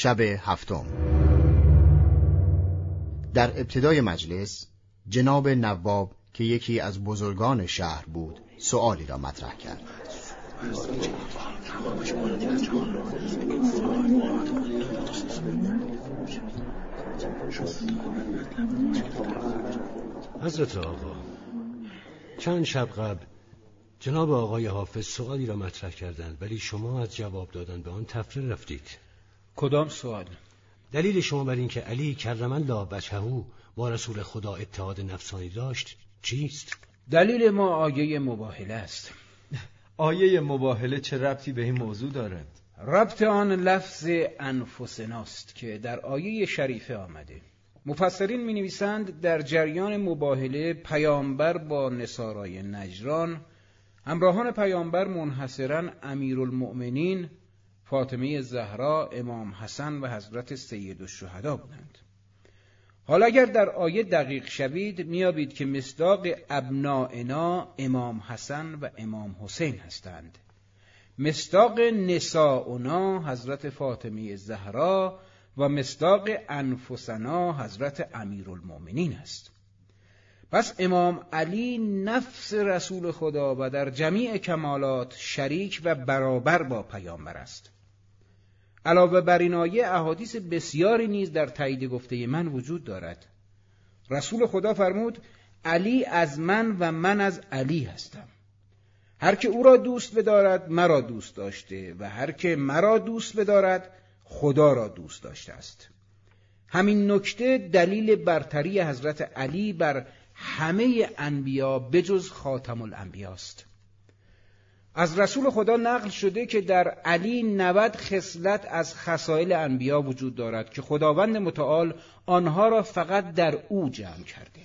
شب هفتم. در ابتدای مجلس جناب نواب که یکی از بزرگان شهر بود سؤالی را مطرح کرد. حضرت آقا چند شب قبل جناب آقای حافظ سوالی را مطرح کردند ولی شما از جواب دادن به آن تفره رفتید. کدام سوال؟ دلیل شما بر اینکه علی کرم الله وجهه با رسول خدا اتحاد نفسانی داشت چیست؟ دلیل ما آیه مباهله است آیه مباهله چه ربطی به این موضوع دارد؟ ربط آن لفظ انفسناست که در آیه شریفه آمده مفسرین می نویسند در جریان مباهله پیامبر با نصارای نجران همراهان پیامبر منحصرا امیرالمؤمنین فاطمه زهرا امام حسن و حضرت سید الشهدا بودند. حالا اگر در آیه دقیق شوید میابید که مصداق ابنائنا امام حسن و امام حسین هستند. مصداق نساؤنا حضرت فاطمه زهرا و مصداق انفسنا حضرت امیرالمؤمنین است. پس امام علی نفس رسول خدا و در جمیع کمالات شریک و برابر با پیامبر است. علاوه بر این آیه احادیث بسیاری نیز در تایید گفته من وجود دارد. رسول خدا فرمود علی از من و من از علی هستم. هر که او را دوست بدارد مرا دوست داشته و هر که مرا دوست بدارد خدا را دوست داشته است. همین نکته دلیل برتری حضرت علی بر همه انبیا بجز خاتم الانبیاست. از رسول خدا نقل شده که در علی نود خصلت از خصایل انبیا وجود دارد که خداوند متعال آنها را فقط در او جمع کرده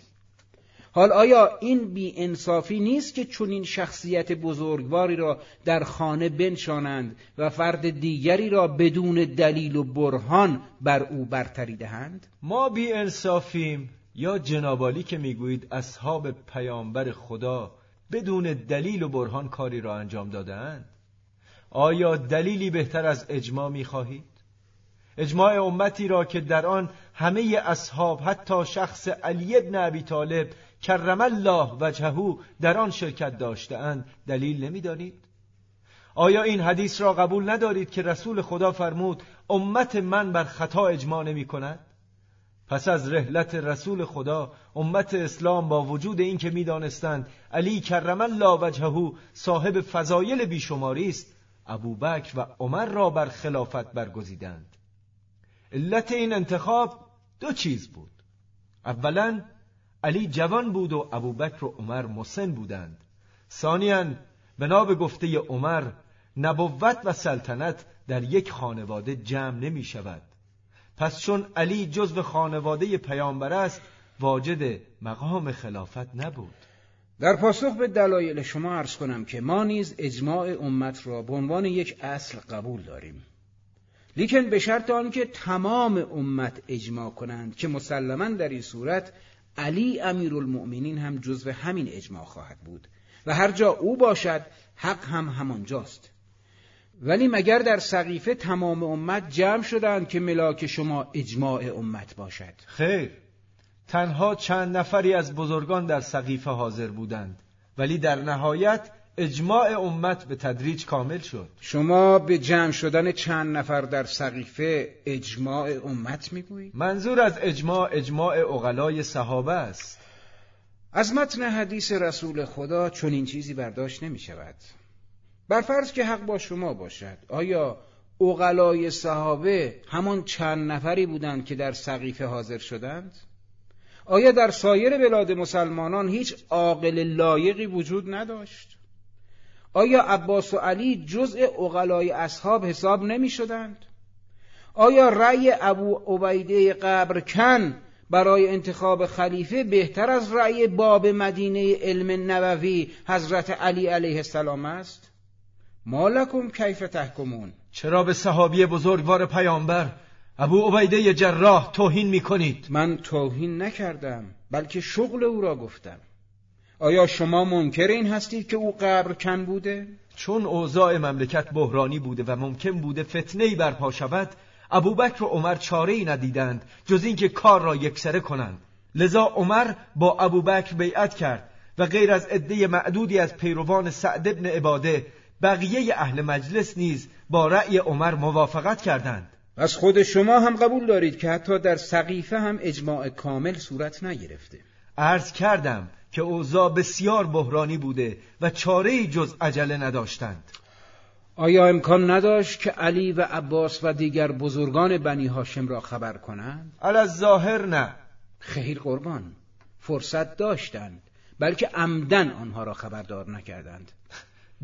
حال آیا این بی انصافی نیست که چنین شخصیت بزرگواری را در خانه بنشانند و فرد دیگری را بدون دلیل و برهان بر او برتری دهند؟ ما بی انصافیم یا جنابالی که می‌گویید اصحاب پیامبر خدا بدون دلیل و برهان کاری را انجام دادهاند. آیا دلیلی بهتر از اجماع می‌خواهید؟ اجماع امتی را که در آن همه اصحاب حتی شخص علی ابن ابی طالب کرم الله وجهه در آن شرکت داشتهاند دلیل نمی‌دانید؟ آیا این حدیث را قبول ندارید که رسول خدا فرمود امت من بر خطا اجماع نمی کند پس از رحلت رسول خدا امت اسلام با وجود اینکه می‌دانستند علی کرم الله وجهه صاحب فضایل بیشماری است ابوبکر و عمر را بر خلافت برگزیدند. علت این انتخاب دو چیز بود. اولا علی جوان بود و ابوبکر و عمر مسن بودند. ثانیا بنا به گفته عمر نبوت و سلطنت در یک خانواده جمع نمی شود پس چون علی جزو خانواده پیامبر است واجد مقام خلافت نبود. در پاسخ به دلایل شما عرض کنم که ما نیز اجماع امت را به عنوان یک اصل قبول داریم. لیکن به شرط آنکه تمام امت اجماع کنند که مسلما در این صورت علی امیرالمؤمنین هم جزو همین اجماع خواهد بود و هر جا او باشد حق هم همانجاست. ولی مگر در سقیفه تمام امت جمع شدند که ملاک شما اجماع امت باشد؟ خیر. تنها چند نفری از بزرگان در سقیفه حاضر بودند ولی در نهایت اجماع امت به تدریج کامل شد. شما به جمع شدن چند نفر در سقیفه اجماع امت می‌گویید؟ منظور از اجماع اجماع اغلای صحابه است. از متن حدیث رسول خدا چون این چیزی برداشت نمی شود فرض که حق با شما باشد آیا اغلای صحابه همان چند نفری بودند که در سقیفه حاضر شدند؟ آیا در سایر بلاد مسلمانان هیچ عاقل لایقی وجود نداشت؟ آیا عباس و علی جزء اغلای اصحاب حساب نمی شدند؟ آیا رأی ابو عبیده قبر کن برای انتخاب خلیفه بهتر از رأی باب مدینه علم نبوی حضرت علی علیه السلام است؟ مالکم کیف تحکمون چرا به صحابی بزرگوار پیامبر ابو عبیده جراح توهین می کنید؟ من توهین نکردم بلکه شغل او را گفتم آیا شما منکر این هستید که او قبر کن بوده؟ چون اوضاع مملکت بحرانی بوده و ممکن بوده فتنه برپا شود ابوبکر و عمر چاره ای ندیدند جز اینکه کار را یکسره کنند لذا عمر با ابوبکر بیعت کرد و غیر از عده معدودی از پیروان سعد ابن عباده بقیه اهل مجلس نیز با رأی عمر موافقت کردند. پس خود شما هم قبول دارید که حتی در سقیفه هم اجماع کامل صورت نگرفته. عرض کردم که اوضاع بسیار بحرانی بوده و چاره جز عجله نداشتند. آیا امکان نداشت که علی و عباس و دیگر بزرگان بنی هاشم را خبر کنند؟ علی ظاهر نه. خیر قربان فرصت داشتند بلکه عمدن آنها را خبردار نکردند.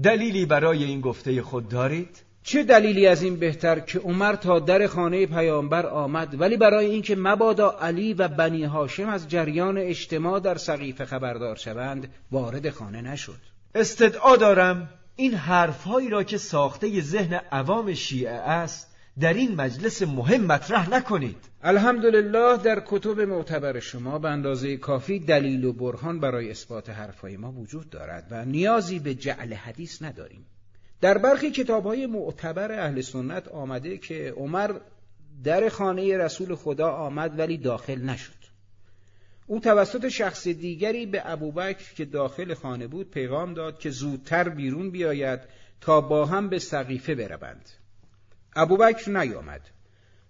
دلیلی برای این گفته خود دارید؟ چه دلیلی از این بهتر که عمر تا در خانه پیامبر آمد ولی برای اینکه مبادا علی و بنی هاشم از جریان اجتماع در سقیفه خبردار شوند وارد خانه نشد استدعا دارم این حرفهایی را که ساخته ذهن عوام شیعه است در این مجلس مهم مطرح نکنید. الحمدلله در کتب معتبر شما به اندازه کافی دلیل و برهان برای اثبات حرفهای ما وجود دارد و نیازی به جعل حدیث نداریم. در برخی کتاب های معتبر اهل سنت آمده که عمر در خانه رسول خدا آمد ولی داخل نشد. او توسط شخص دیگری به ابوبکر که داخل خانه بود پیغام داد که زودتر بیرون بیاید تا با هم به سقیفه بروند. ابوبکر نیامد.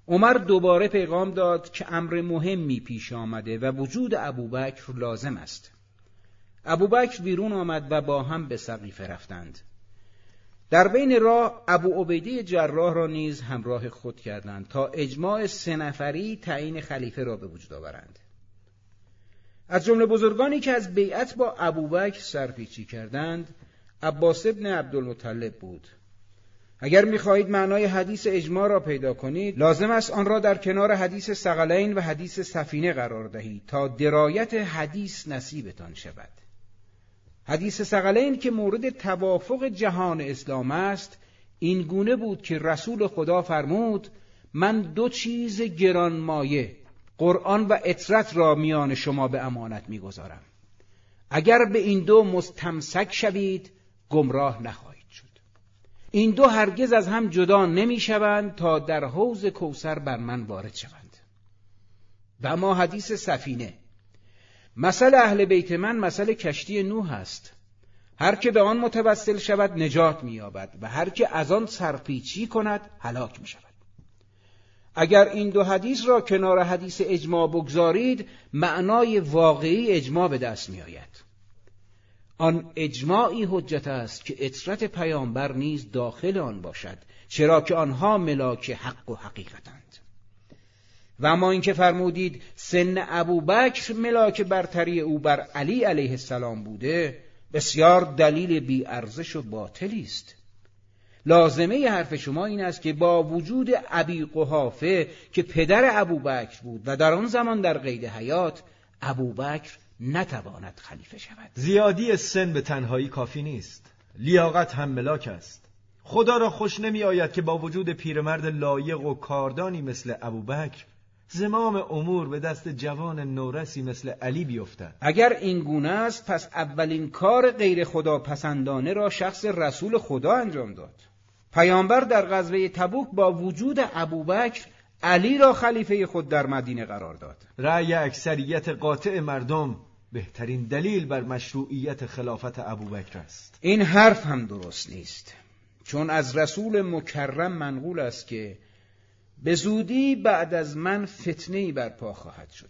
عمر دوباره پیغام داد که امر مهمی پیش آمده و وجود ابوبکر لازم است. ابوبکر بیرون آمد و با هم به سقیفه رفتند. در بین راه ابو عبیده جراح را نیز همراه خود کردند تا اجماع سه نفری تعیین خلیفه را به وجود آورند. از جمله بزرگانی که از بیعت با ابوبکر سرپیچی کردند عباس ابن عبدالمطلب بود. اگر می‌خواهید معنای حدیث اجماع را پیدا کنید لازم است آن را در کنار حدیث سقلین و حدیث سفینه قرار دهید تا درایت حدیث نصیبتان شود. حدیث سقلین که مورد توافق جهان اسلام است این گونه بود که رسول خدا فرمود من دو چیز گرانمایه قرآن و اطرت را میان شما به امانت می‌گذارم. اگر به این دو مستمسک شوید گمراه نخواهید. این دو هرگز از هم جدا نمی‌شوند تا در حوز کوسر بر من وارد شوند. و ما حدیث سفینه. مثل اهل بیت من مثل کشتی نوح است. هر که به آن متوسل شود نجات مییابد و هر که از آن سرپیچی کند هلاک می شود اگر این دو حدیث را کنار حدیث اجماع بگذارید معنای واقعی اجماع به دست می آید. آن اجماعی حجت است که اطرت پیامبر نیز داخل آن باشد چرا که آنها ملاک حق و حقیقتند. و اما اینکه فرمودید سن ابوبکر ملاک برتری او بر علی علیه السلام بوده بسیار دلیل بی ارزش و باطلی است. لازمه حرف شما این است که با وجود ابی قحافه که پدر ابوبکر بود و در آن زمان در قید حیات ابوبکر نتواند خلیفه شود. زیادی سن به تنهایی کافی نیست. لیاقت هم ملاک است. خدا را خوش نمی آید که با وجود پیرمرد لایق و کاردانی مثل ابوبکر زمام امور به دست جوان نورسی مثل علی بیفتد. اگر این گونه است پس اولین کار غیر خدا پسندانه را شخص رسول خدا انجام داد. پیامبر در غزوه تبوک با وجود ابوبکر علی را خلیفه خود در مدینه قرار داد. رأی اکثریت قاطع مردم بهترین دلیل بر مشروعیت خلافت ابوبکر است. این حرف هم درست نیست. چون از رسول مکرم منقول است که به زودی بعد از من فتنه برپا خواهد شد.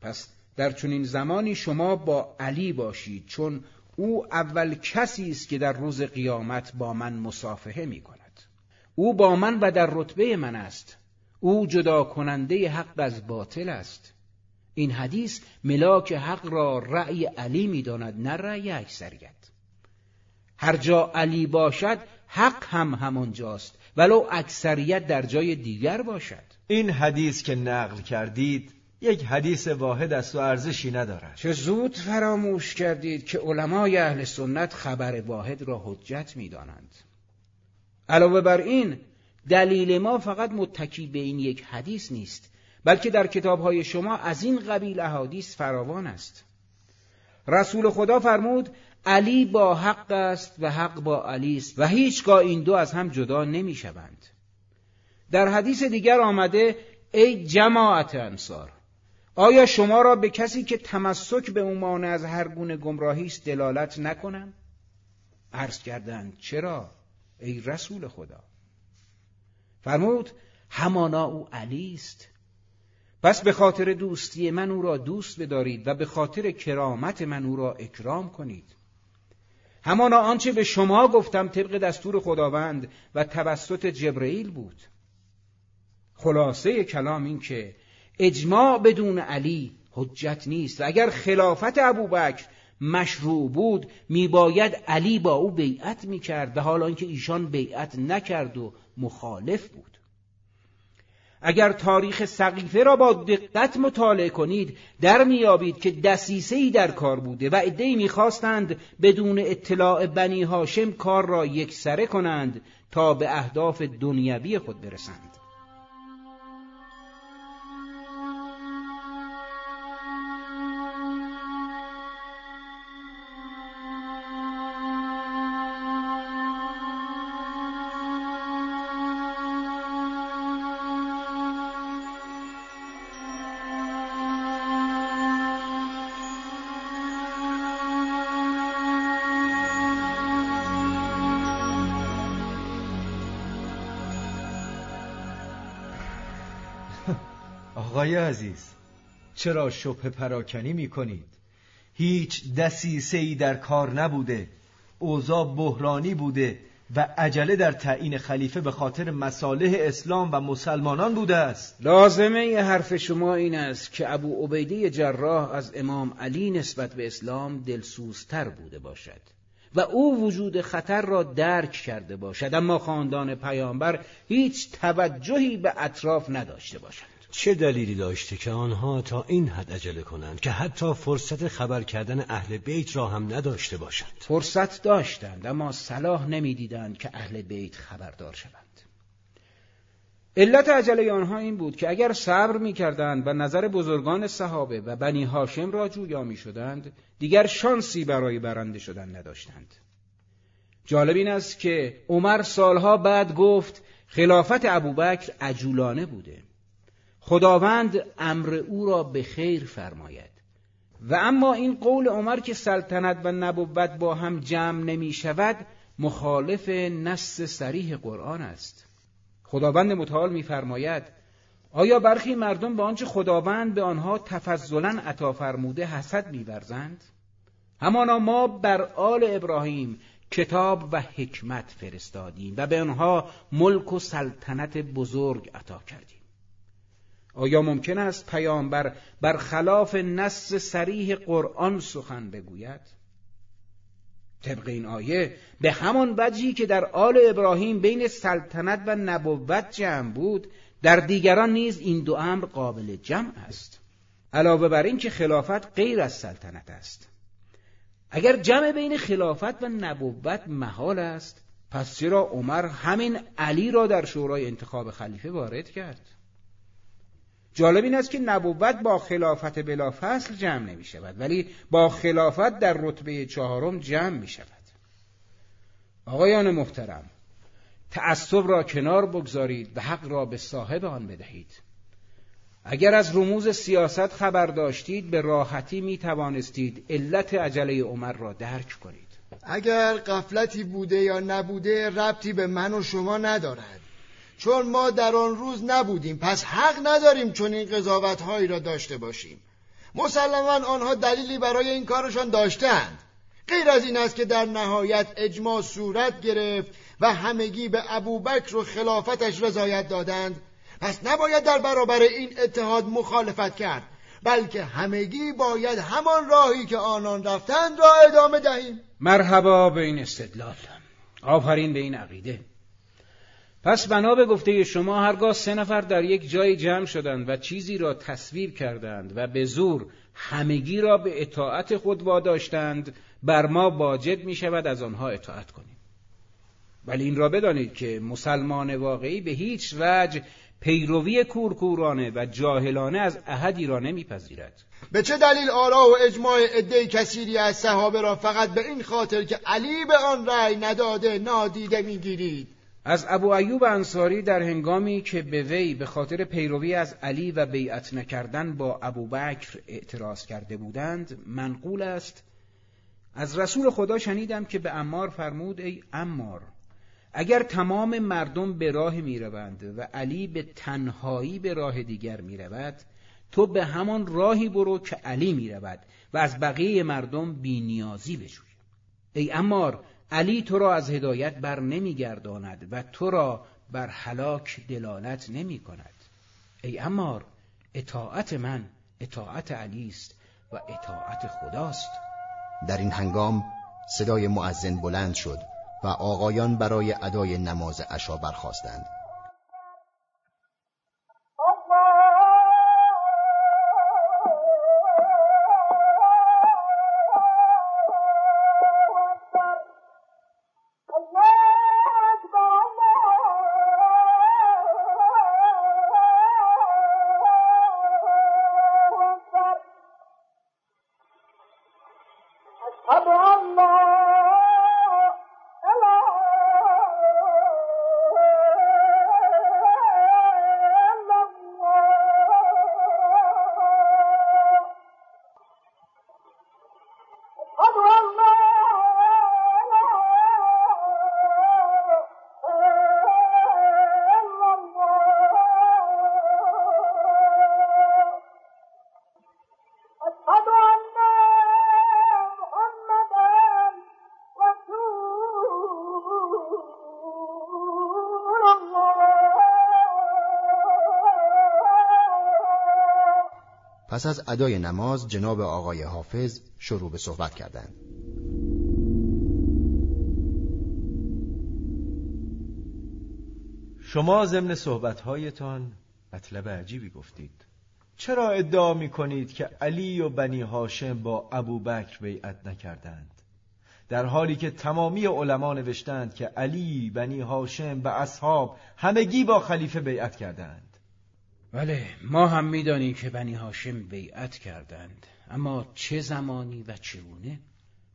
پس در چنین زمانی شما با علی باشید چون او اول کسی است که در روز قیامت با من مصافحه می کند او با من و در رتبه من است. او جدا کننده حق از باطل است. این حدیث ملاک حق را رأی علی می داند نه رأی اکثریت. هر جا علی باشد حق هم همانجاست ولو اکثریت در جای دیگر باشد. این حدیث که نقل کردید یک حدیث واحد است و ارزشی ندارد. چه زود فراموش کردید که علمای اهل سنت خبر واحد را حجت می‌دانند. علاوه بر این دلیل ما فقط متکی به این یک حدیث نیست. بلکه در کتابهای شما از این قبیل احادیث فراوان است. رسول خدا فرمود علی با حق است و حق با علی است و هیچگاه این دو از هم جدا نمی شوند. در حدیث دیگر آمده ای جماعت انصار آیا شما را به کسی که تمسک به او از هر گونه گمراهی است دلالت نکنم؟ عرض کردند چرا؟ ای رسول خدا. فرمود همانا او علی است. پس به خاطر دوستی من او را دوست بدارید و به خاطر کرامت من او را اکرام کنید. همانا آنچه به شما گفتم طبق دستور خداوند و توسط جبرئیل بود. خلاصه کلام این که اجماع بدون علی حجت نیست و اگر خلافت ابوبکر مشروع بود میباید علی با او بیعت می‌کرد و حالا اینکه ایشان بیعت نکرد و مخالف بود. اگر تاریخ سقیفه را با دقت مطالعه کنید در میابید که دسیسه ای در کار بوده و عدهای می‌خواستند بدون اطلاع بنی هاشم کار را یکسره کنند تا به اهداف دنیوی خود برسند. چرا شبه پراکنی می کنید؟ هیچ دسیسه ای در کار نبوده اوضاع بحرانی بوده و عجله در تعیین خلیفه به خاطر مصالح اسلام و مسلمانان بوده است لازمه ی حرف شما این است که ابو عبیده جراح از امام علی نسبت به اسلام دلسوزتر بوده باشد و او وجود خطر را درک کرده باشد اما خاندان پیامبر هیچ توجهی به اطراف نداشته باشد چه دلیلی داشته که آنها تا این حد عجله کنند که حتی فرصت خبر کردن اهل بیت را هم نداشته باشند؟ فرصت داشتند اما صلاح نمی‌دیدند که اهل بیت خبردار شوند. علت عجله آنها این بود که اگر صبر می‌کردند و نظر بزرگان صحابه و بنی هاشم را جویا می‌شدند دیگر شانسی برای برنده شدن نداشتند. جالب این است که عمر سالها بعد گفت خلافت ابوبکر عجولانه بوده. خداوند امر او را به خیر فرماید. و اما این قول عمر که سلطنت و نبوت با هم جمع نمی شود مخالف نص سریح قرآن است. خداوند متعال میفرماید آیا برخی مردم به آنچه خداوند به آنها تفضلا عطا فرموده حسد میورزند همانا ما بر آل ابراهیم کتاب و حکمت فرستادیم و به آنها ملک و سلطنت بزرگ عطا کردیم. آیا ممکن است پیامبر بر خلاف نص سریح قرآن سخن بگوید؟ طبق این آیه به همان وجهی که در آل ابراهیم بین سلطنت و نبوت جمع بود در دیگران نیز این دو امر قابل جمع است. علاوه بر این که خلافت غیر از سلطنت است. اگر جمع بین خلافت و نبوت محال است پس چرا عمر همین علی را در شورای انتخاب خلیفه وارد کرد؟ جالب این است که نبوت با خلافت بلا فصل جمع نمی شود ولی با خلافت در رتبه چهارم جمع می شود. آقایان محترم تعصب را کنار بگذارید و حق را به صاحب آن بدهید. اگر از رموز سیاست خبر داشتید به راحتی می توانستید علت عجله عمر را درک کنید. اگر قفلتی بوده یا نبوده ربطی به من و شما ندارد. چون ما در آن روز نبودیم پس حق نداریم چون این قضاوت هایی را داشته باشیم. مسلما آنها دلیلی برای این کارشان داشتند غیر از این است که در نهایت اجماع صورت گرفت و همگی به ابوبکر و خلافتش رضایت دادند. پس نباید در برابر این اتحاد مخالفت کرد بلکه همگی باید همان راهی که آنان رفتند را ادامه دهیم. مرحبا به این استدلال. آفرین به این عقیده. پس بنا به گفته شما هرگاه سه نفر در یک جای جمع شدند و چیزی را تصویر کردند و به زور همگی را به اطاعت خود واداشتند بر ما واجب می شود از آنها اطاعت کنیم. ولی این را بدانید که مسلمان واقعی به هیچ وجه پیروی کورکورانه و جاهلانه از احدی را نمیپذیرد. به چه دلیل آرا و اجماع عده کثیری از صحابه را فقط به این خاطر که علی به آن رأی نداده نادیده می‌گیرید؟ از ابو ایوب انصاری در هنگامی که به وی به خاطر پیروی از علی و بیعت نکردن با ابو بکر اعتراض کرده بودند منقول است از رسول خدا شنیدم که به امار فرمود ای امار اگر تمام مردم به راه می روند و علی به تنهایی به راه دیگر می رود تو به همان راهی برو که علی می رود و از بقیه مردم بینیازی بجوی. ای امار علی تو را از هدایت بر نمیگرداند و تو را بر هلاک دلالت نمی کند ای امار اطاعت من اطاعت علی است و اطاعت خداست. در این هنگام صدای معزن بلند شد و آقایان برای ادای نماز عشا برخواستند پس از ادای نماز جناب آقای حافظ شروع به صحبت کردند. شما ضمن صحبتهایتان مطلب عجیبی گفتید. چرا ادعا می کنید که علی و بنی هاشم با ابو بکر بیعت نکردند؟ در حالی که تمامی علما نوشتند که علی بنی هاشم و اصحاب همگی با خلیفه بیعت کردند. بله ما هم می‌دانیم که بنی هاشم بیعت کردند. اما چه زمانی و چگونه؟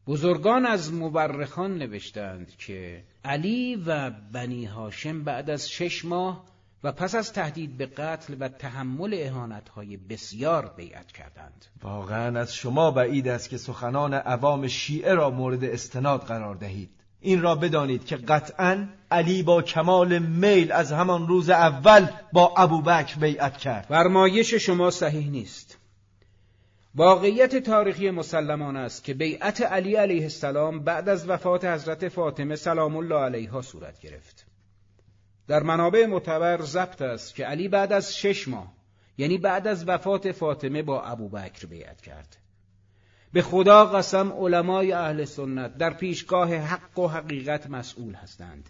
بزرگان از مورخان نوشتند که علی و بنی هاشم بعد از شش ماه و پس از تهدید به قتل و تحمل اهانتهای بسیار بیعت کردند. واقعا از شما بعید است که سخنان عوام شیعه را مورد استناد قرار دهید. این را بدانید که قطعا علی با کمال میل از همان روز اول با ابوبکر بیعت کرد. فرمایش شما صحیح نیست. واقعیت تاریخی مسلمان است که بیعت علی علیه السلام بعد از وفات حضرت فاطمه سلام الله علیها صورت گرفت. در منابع معتبر ضبط است که علی بعد از شش ماه یعنی بعد از وفات فاطمه با ابوبکر بیعت کرد. به خدا قسم علمای اهل سنت در پیشگاه حق و حقیقت مسئول هستند.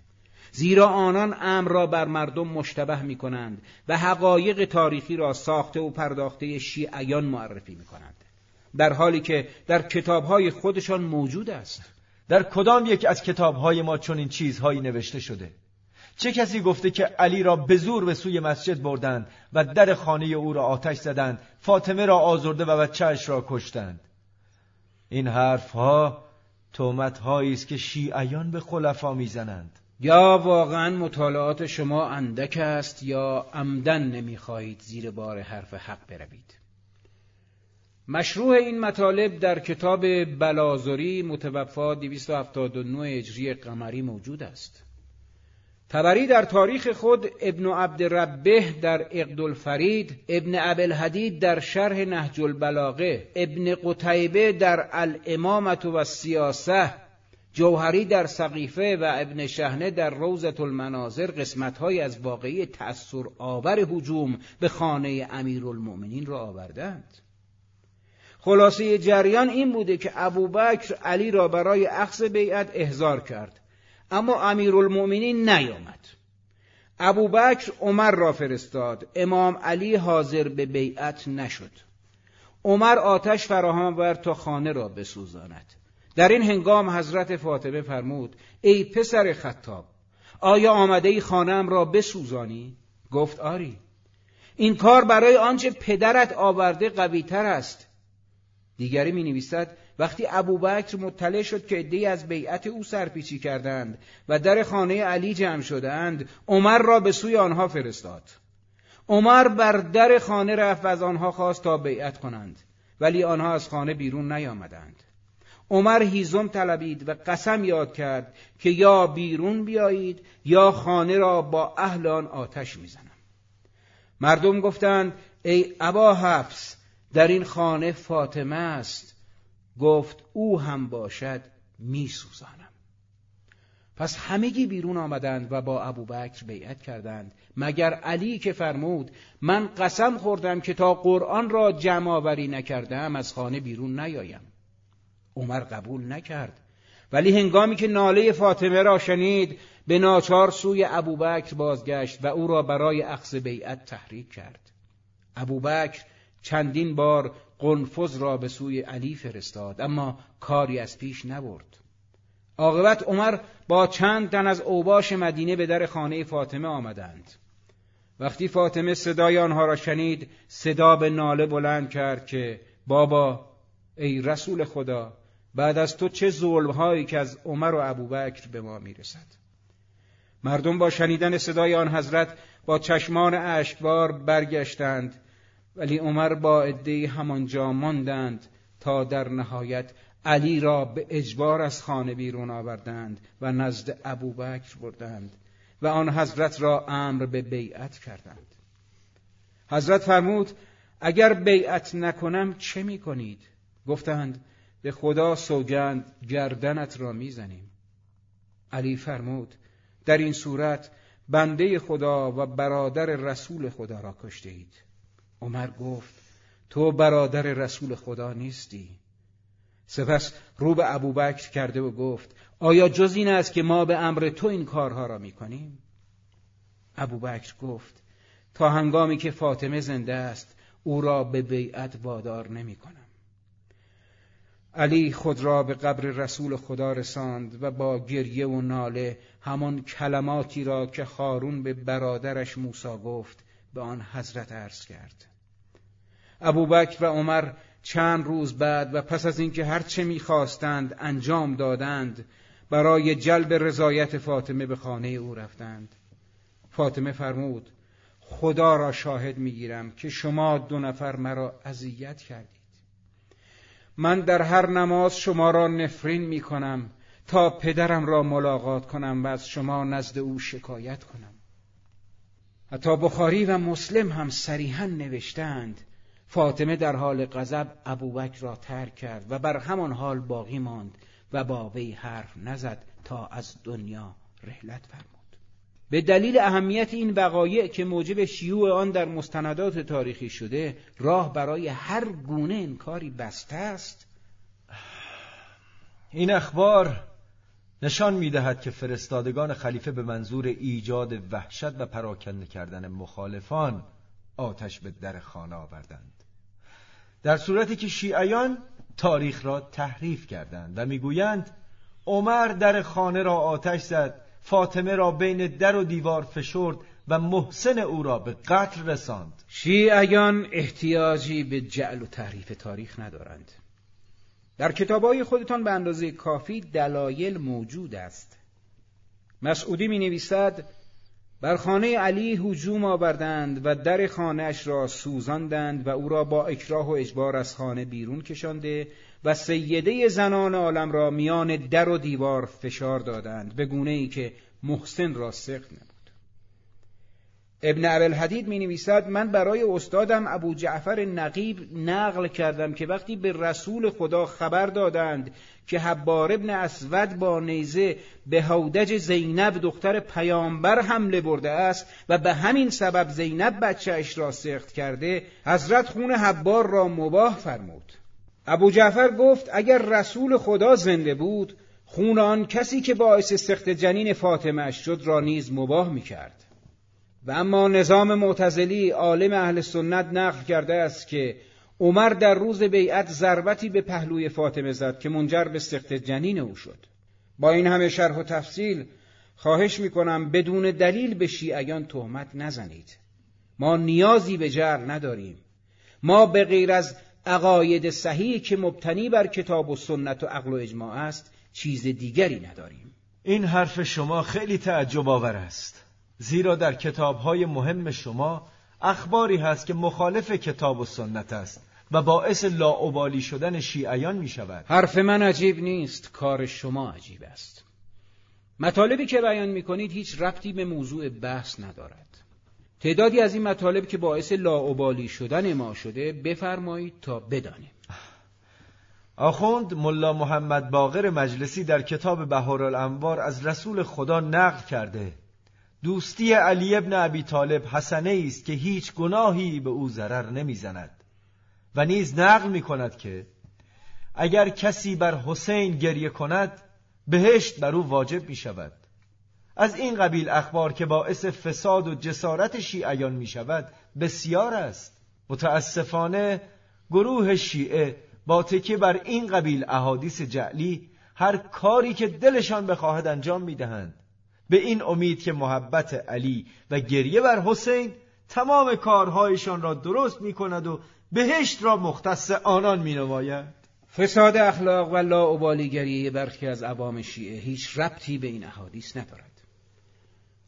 زیرا آنان امر را بر مردم مشتبه می کنند و حقایق تاریخی را ساخته و پرداخته شیعیان معرفی می کنند در حالی که در کتابهای خودشان موجود است. در کدام یک از کتابهای ما چون این چیزهایی نوشته شده؟ چه کسی گفته که علی را به زور به سوی مسجد بردند و در خانه او را آتش زدند فاطمه را آزرده و بچهش را کشتند؟ این حرفها تومت است که شیعیان به خلفا می‌زنند. یا واقعا مطالعات شما اندک است یا عمدن نمی‌خواهید زیر بار حرف حق بروید؟ مشروع این مطالب در کتاب بلازوری متوفا 279 اجری قمری موجود است. تبری در تاریخ خود ابن عبدالربه در اقدالفرید ابن ابلحدید در شرح نهج البلاغه ابن قتیبه در الامامت و سیاسه جوهری در سقیفه و ابن شهنه در روزت المناظر قسمتهایی از واقعی تأثیر آور هجوم به خانه امیرالمؤمنین را آوردند. خلاصه جریان این بوده که ابوبکر علی را برای اخذ بیعت احضار کرد. اما امیرالمؤمنین نیامد. ابوبکر عمر را فرستاد. امام علی حاضر به بیعت نشد. عمر آتش فراهم آورد تا خانه را بسوزاند. در این هنگام حضرت فاطمه فرمود ای پسر خطاب آیا آمده ای خانم را بسوزانی؟ گفت آری. این کار برای آنچه پدرت آورده قویتر است. دیگری می نویسد وقتی ابوبکر مطلع شد که عدهای از بیعت او سرپیچی کردند و در خانه علی جمع شدند عمر را به سوی آنها فرستاد. عمر بر در خانه رفت و از آنها خواست تا بیعت کنند ولی آنها از خانه بیرون نیامدند. عمر هیزم طلبید و قسم یاد کرد که یا بیرون بیایید یا خانه را با اهل آن آتش می‌زنم. مردم گفتند ای ابا حفص در این خانه فاطمه است. گفت او هم باشد میسوزانم. پس همگی بیرون آمدند و با ابوبکر بیعت کردند. مگر علی که فرمود من قسم خوردم که تا قرآن را جمع آوری نکردم از خانه بیرون نیایم. عمر قبول نکرد. ولی هنگامی که ناله فاطمه را شنید به ناچار سوی ابوبکر بازگشت و او را برای اخذ بیعت تحریک کرد. ابوبکر چندین بار قنفذ را به سوی علی فرستاد اما کاری از پیش نبرد. عاقبت عمر با چند تن از اوباش مدینه به در خانه فاطمه آمدند. وقتی فاطمه صدای آنها را شنید صدا به ناله بلند کرد که بابا ای رسول خدا بعد از تو چه ظلمهایی که از عمر و ابوبکر به ما می‌رسد؟ مردم با شنیدن صدای آن حضرت با چشمان اشکبار برگشتند ولی عمر با عدهای همانجا ماندند تا در نهایت علی را به اجبار از خانه بیرون آوردند و نزد ابوبکر بردند و آن حضرت را امر به بیعت کردند. حضرت فرمود اگر بیعت نکنم چه می کنید؟ گفتند به خدا سوگند گردنت را می‌زنیم. علی فرمود در این صورت بنده خدا و برادر رسول خدا را کشته اید عمر گفت تو برادر رسول خدا نیستی. سپس رو به ابوبکر کرده و گفت آیا جز این است که ما به امر تو این کارها را می‌کنیم؟ ابوبکر گفت تا هنگامی که فاطمه زنده است او را به بیعت وادار نمی کنم. علی خود را به قبر رسول خدا رساند و با گریه و ناله همان کلماتی را که خارون به برادرش موسا گفت به آن حضرت عرض کرد. ابوبکر و عمر چند روز بعد و پس از اینکه هرچه می‌خواستند انجام دادند برای جلب رضایت فاطمه به خانه او رفتند. فاطمه فرمود خدا را شاهد می‌گیرم که شما دو نفر مرا اذیت کردید. من در هر نماز شما را نفرین می کنم تا پدرم را ملاقات کنم و از شما نزد او شکایت کنم. حتی بخاری و مسلم هم صریحا نوشتند فاطمه در حال غضب ابوبکر را ترک کرد و بر همان حال باقی ماند و با وی حرف نزد تا از دنیا رحلت فرمود. به دلیل اهمیت این وقایع که موجب شیوع آن در مستندات تاریخی شده راه برای هر گونه انکاری بسته است. این اخبار نشان می‌دهد که فرستادگان خلیفه به منظور ایجاد وحشت و پراکنده کردن مخالفان آتش به در خانه آوردند. در صورتی که شیعیان تاریخ را تحریف کردند و می‌گویند عمر در خانه را آتش زد فاطمه را بین در و دیوار فشرد و محسن او را به قتل رساند. شیعیان احتیاجی به جعل و تحریف تاریخ ندارند. در کتابهای خودتان به اندازه کافی دلایل موجود است. مسعودی می نویسد بر خانه علی هجوم آوردند و در خانهاش را سوزاندند و او را با اکراه و اجبار از خانه بیرون کشانده و سیده زنان عالم را میان در و دیوار فشار دادند به گونه ای که محسن را سخت نبود ابن عبل حدید می نویسد من برای استادم ابو جعفر نقیب نقل کردم که وقتی به رسول خدا خبر دادند که حبار ابن اسود با نیزه به هودج زینب دختر پیامبر حمله برده است و به همین سبب زینب بچهش را سخت کرده حضرت خون حبار را مباه فرمود. ابو جعفر گفت اگر رسول خدا زنده بود خون آن کسی که باعث سخت جنین فاطمه شد را نیز مباه می کرد و اما نظام معتزلی عالم اهل سنت نقل کرده است که عمر در روز بیعت ضربتی به پهلوی فاطمه زد که منجر به سخت جنین او شد. با این همه شرح و تفصیل خواهش می‌کنم بدون دلیل به شیعیان تهمت نزنید. ما نیازی به جر نداریم. ما به غیر از عقاید صحیح که مبتنی بر کتاب و سنت و عقل و اجماع است چیز دیگری نداریم. این حرف شما خیلی تعجب آور است. زیرا در کتابهای مهم شما اخباری هست که مخالف کتاب و سنت است و باعث لاعبالی شدن شیعیان می شود حرف من عجیب نیست کار شما عجیب است. مطالبی که بیان می کنید هیچ ربطی به موضوع بحث ندارد. تعدادی از این مطالب که باعث لاعبالی شدن ما شده بفرمایید تا بدانیم. آخوند ملا محمد باقر مجلسی در کتاب بهارالانوار از رسول خدا نقل کرده دوستی علی ابن ابی طالب حسنه است که هیچ گناهی به او ضرر نمی‌زند. و نیز نقل می کند که اگر کسی بر حسین گریه کند بهشت بر او واجب می شود از این قبیل اخبار که باعث فساد و جسارت شیعیان می شود بسیار است. متاسفانه گروه شیعه با تکیه بر این قبیل احادیث جعلی هر کاری که دلشان بخواهد انجام می دهند به این امید که محبت علی و گریه بر حسین تمام کارهایشان را درست می کند و بهشت را مختص آنان می نماید فساد اخلاق و لاعبالیگری برخی از عوام شیعه هیچ ربطی به این احادیث ندارد.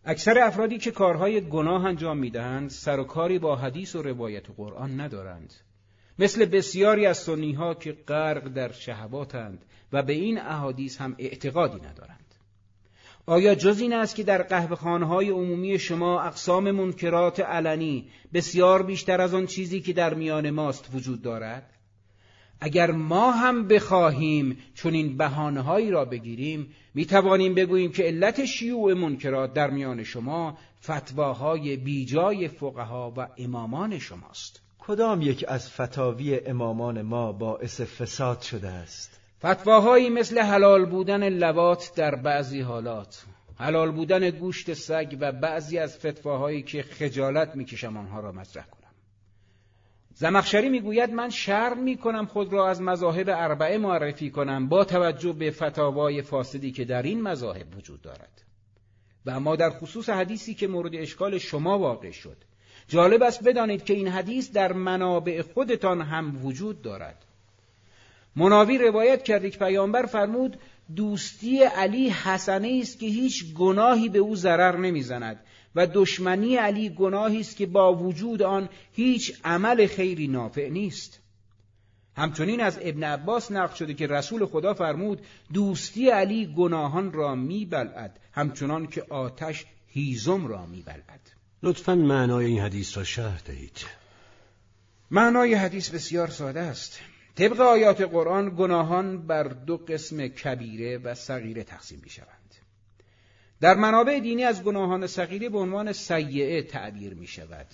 اکثر افرادی که کارهای گناه انجام می‌دهند سر و کاری با حدیث و روایت و قرآن ندارند. مثل بسیاری از سنی ها که غرق در شهواتند و به این احادیث هم اعتقادی ندارند. آیا جز این است که در قهوه های عمومی شما اقسام منکرات علنی بسیار بیشتر از آن چیزی که در میان ماست وجود دارد؟ اگر ما هم بخواهیم چون این بحانه را بگیریم می توانیم بگوییم که علت شیوع منکرات در میان شما فتواهای بیجای فقها و امامان شماست کدام یک از فتاوی امامان ما باعث فساد شده است فتواهایی مثل حلال بودن لوات در بعضی حالات حلال بودن گوشت سگ و بعضی از فتواهایی که خجالت می‌کشم آنها را مطرح کنم. زمخشری می‌گوید من شرم می‌کنم خود را از مذاهب اربعه معرفی کنم با توجه به فتاوای فاسدی که در این مذاهب وجود دارد. و اما در خصوص حدیثی که مورد اشکال شما واقع شد جالب است بدانید که این حدیث در منابع خودتان هم وجود دارد. مناوی روایت کرده که پیامبر فرمود دوستی علی حسنه است که هیچ گناهی به او ضرر نمی‌زند و دشمنی علی گناهی است که با وجود آن هیچ عمل خیری نافع نیست. همچنین از ابن عباس نقل شده که رسول خدا فرمود دوستی علی گناهان را میبلعد همچنان که آتش هیزم را میبلعد. لطفا معنای این حدیث را شرح دهید. معنای حدیث بسیار ساده است. طبق آیات قرآن گناهان بر دو قسم کبیره و صغیره تقسیم می شوند. در منابع دینی از گناهان صغیره به عنوان سیعه تعبیر می شود.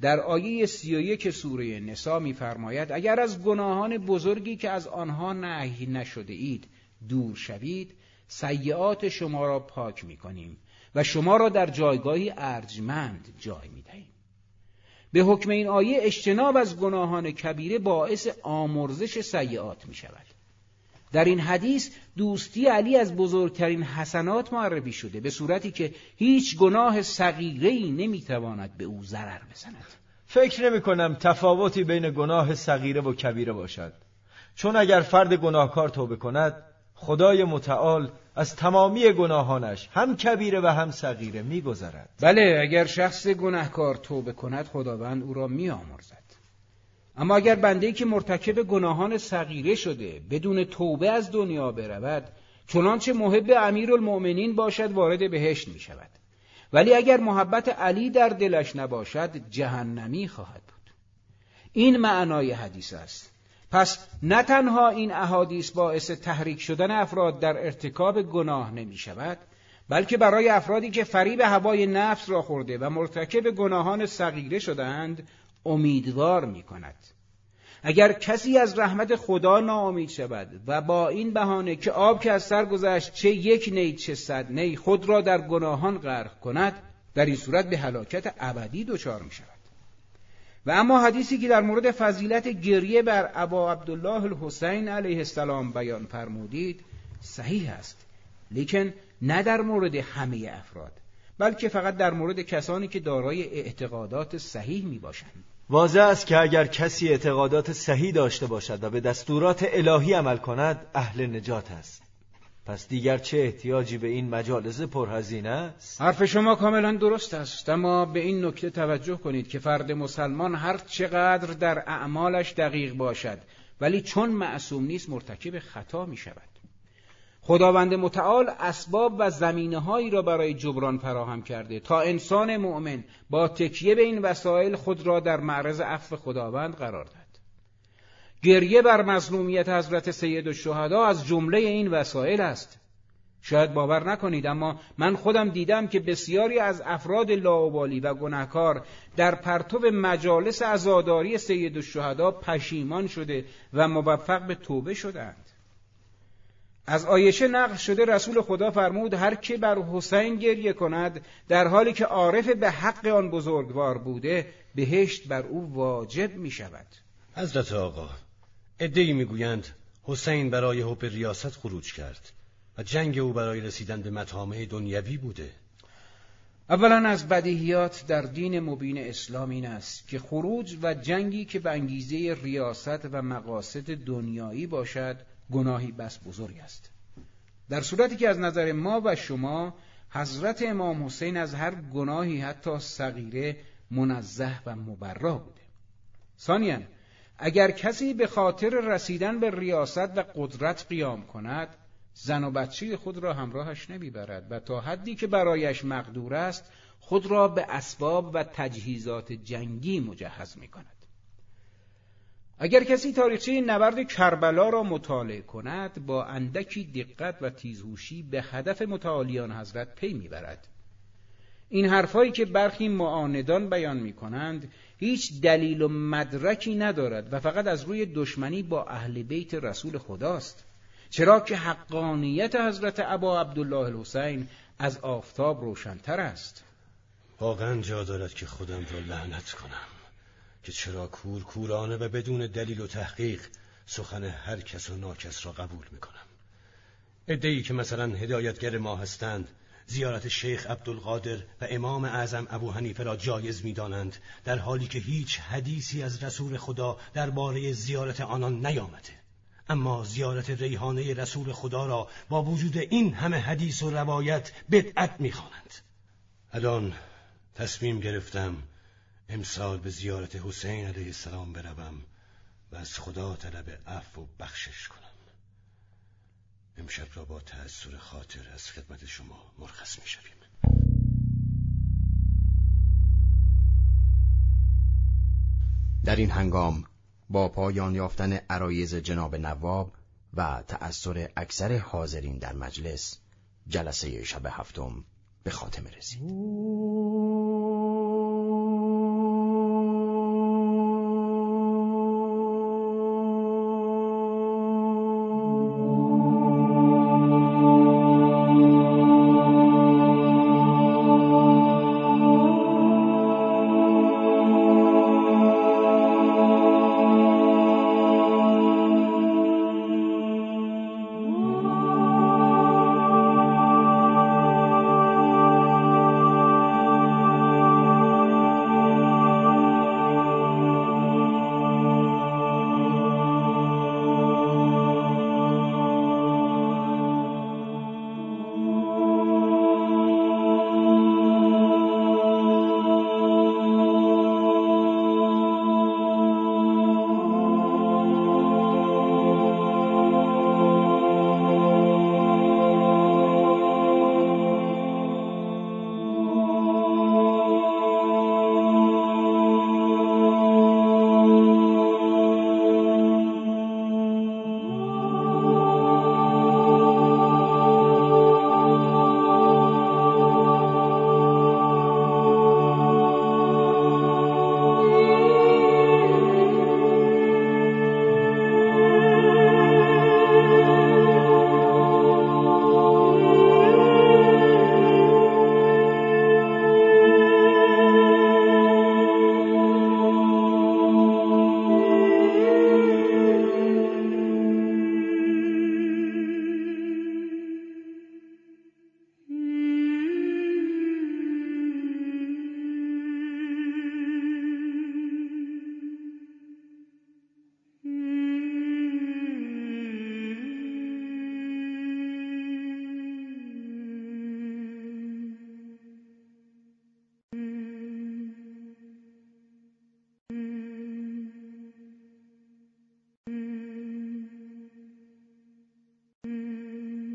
در آیه سی و یک سوره نسا میفرماید اگر از گناهان بزرگی که از آنها نهی نشده اید دور شوید سیعات شما را پاک می کنیم و شما را در جایگاهی ارجمند جای می دهیم. به حکم این آیه اجتناب از گناهان کبیره باعث آمرزش سیعات می شود. در این حدیث دوستی علی از بزرگترین حسنات معرفی شده به صورتی که هیچ گناه صغیره ای نمی‌تواند به او ضرر بزند فکر نمی کنم تفاوتی بین گناه صغیره و کبیره باشد چون اگر فرد گناهکار توبه کند خدای متعال از تمامی گناهانش هم کبیره و هم صغیره میگذرد. بله اگر شخص گناهکار توبه کند خداوند او را میآمرزد. اما اگر بنده که مرتکب گناهان صغیره شده بدون توبه از دنیا برود چنانچه محب امیر المؤمنین باشد وارد بهشت می شود ولی اگر محبت علی در دلش نباشد جهنمی خواهد بود. این معنای حدیث است. پس نه تنها این احادیث باعث تحریک شدن افراد در ارتکاب گناه نمی شود بلکه برای افرادی که فریب هوای نفس را خورده و مرتکب گناهان صغیره شدهاند امیدوار می کند. اگر کسی از رحمت خدا ناامید شود و با این بهانه که آب که از سر گذشت چه یک نی چه صد نی خود را در گناهان غرق کند در این صورت به هلاکت ابدی دچار می شود و اما حدیثی که در مورد فضیلت گریه بر ابا عبدالله الحسین علیه السلام بیان فرمودید صحیح است. لیکن نه در مورد همه افراد بلکه فقط در مورد کسانی که دارای اعتقادات صحیح می باشند واضح است که اگر کسی اعتقادات صحیح داشته باشد و به دستورات الهی عمل کند اهل نجات است. پس دیگر چه احتیاجی به این مجالس پرهزینه است؟ حرف شما کاملا درست است اما به این نکته توجه کنید که فرد مسلمان هر چقدر در اعمالش دقیق باشد ولی چون معصوم نیست مرتکب خطا می شود. خداوند متعال اسباب و زمینه هایی را برای جبران فراهم کرده. تا انسان مؤمن با تکیه به این وسایل خود را در معرض عفو خداوند قرار دهد گریه بر مظلومیت حضرت سید الشهدا از جمله این وسایل است. شاید باور نکنید اما من خودم دیدم که بسیاری از افراد لاوبالی و گناهکار در پرتو مجالس عزاداری سید الشهدا پشیمان شده و موفق به توبه شدند. از آیشه نقل شده رسول خدا فرمود هر که بر حسین گریه کند در حالی که عارف به حق آن بزرگوار بوده بهشت بر او واجب می شود حضرت آقا ادهی می‌گویند حسین برای حب ریاست خروج کرد و جنگ او برای رسیدن به مطامع دنیوی بوده. اولا از بدیهیات در دین مبین اسلام این است که خروج و جنگی که به انگیزه ریاست و مقاصد دنیایی باشد گناهی بس بزرگ است. در صورتی که از نظر ما و شما حضرت امام حسین از هر گناهی حتی صغیره منزه و مبرا بوده. ثانیا اگر کسی به خاطر رسیدن به ریاست و قدرت قیام کند زن و بچه خود را همراهش نمی‌برد و تا حدی که برایش مقدور است خود را به اسباب و تجهیزات جنگی مجهز می کند. اگر کسی تاریخچه نبرد کربلا را مطالعه کند با اندکی دقت و تیزهوشی به هدف متعالیان حضرت پی می‌برد این حرفهایی که برخی معاندان بیان می کنند هیچ دلیل و مدرکی ندارد و فقط از روی دشمنی با اهل بیت رسول خداست. چرا که حقانیت حضرت ابا عبدالله الحسین از آفتاب روشنتر است. واقعا جا دارد که خودم را لعنت کنم که چرا کور کورانه و بدون دلیل و تحقیق سخن هر کس و ناکس را قبول می‌کنم. ادهی که مثلا هدایتگر ما هستند زیارت شیخ عبدالقادر و امام اعظم ابو حنیفه را جایز می‌دانند در حالی که هیچ حدیثی از رسول خدا درباره زیارت آنان نیامده. اما زیارت ریحانه رسول خدا را با وجود این همه حدیث و روایت بدعت می‌خوانند. الان تصمیم گرفتم امسال به زیارت حسین علیه السلام بروم و از خدا طلب عفو و بخشش کنم. امشب را با تأثیر خاطر از خدمت شما مرخص می شویم. در این هنگام با پایان یافتن عرایز جناب نواب و تأثیر اکثر حاضرین در مجلس جلسه شب هفتم به خاتمه رسید